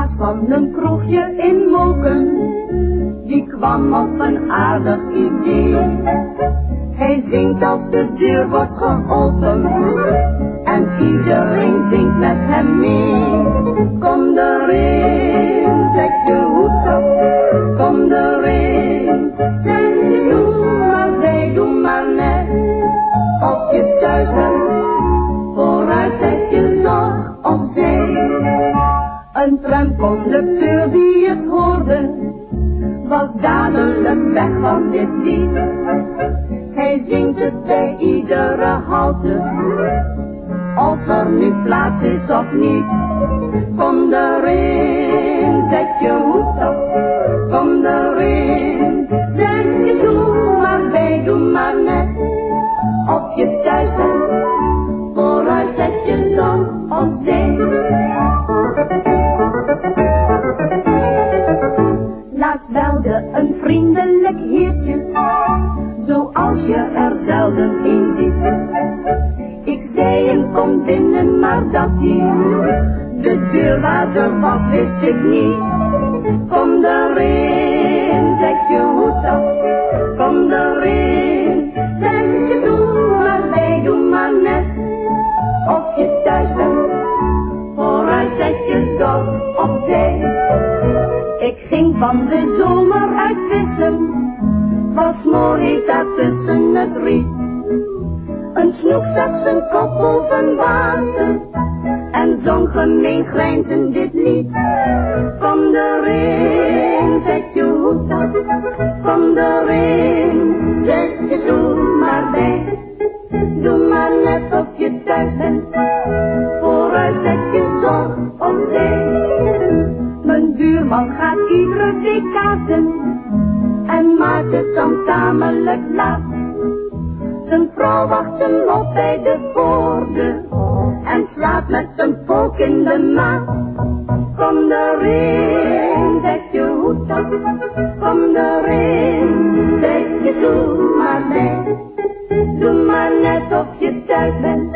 baas van een kroegje in Moken, die kwam op een aardig idee. Hij zingt als de deur wordt geopend, en iedereen zingt met hem mee. Kom erin, zet je hoed op, kom erin, zet je stoel maar bij, doe maar net, of je thuis bent, vooruit zet je zorg opzij. Een tramconducteur die het hoorde, was dadelijk weg van dit lied. Hij zingt het bij iedere halte, of er nu plaats is of niet. Kom erin, zet je hoed op, kom erin, zet je stoel maar bij, doe maar net, of je thuis bent, vooruit zet je zon opzij. Laatst vriendelijk heertje, zoals je er zelden een ziet. Ik zei hem kom binnen, maar dat hij de deur waar de was wist ik niet. Kom erin, zet je hoed op, kom erin, zet je stoel maar bij, doe maar net, of je thuis bent, vooruit zet je zorg opzij. Ik ging van de zomer uit vissen, was mooi daar tussen het riet. Een snoek stak zijn kop boven water en zong gemeen grijnzend dit lied. Kom erin, zet je op, kom erin, zet je stoel maar bij. Doe maar net of je thuis bent, vooruit zet je zorg opzij. Buurman gaat iedere week en maakt het dan tamelijk laat. Zijn vrouw wacht hem op bij de voordeur en slaapt met een pook in de maat. Kom erin, zet je hoed op, kom erin, zet je stoel maar bij. Doe maar net of je thuis bent,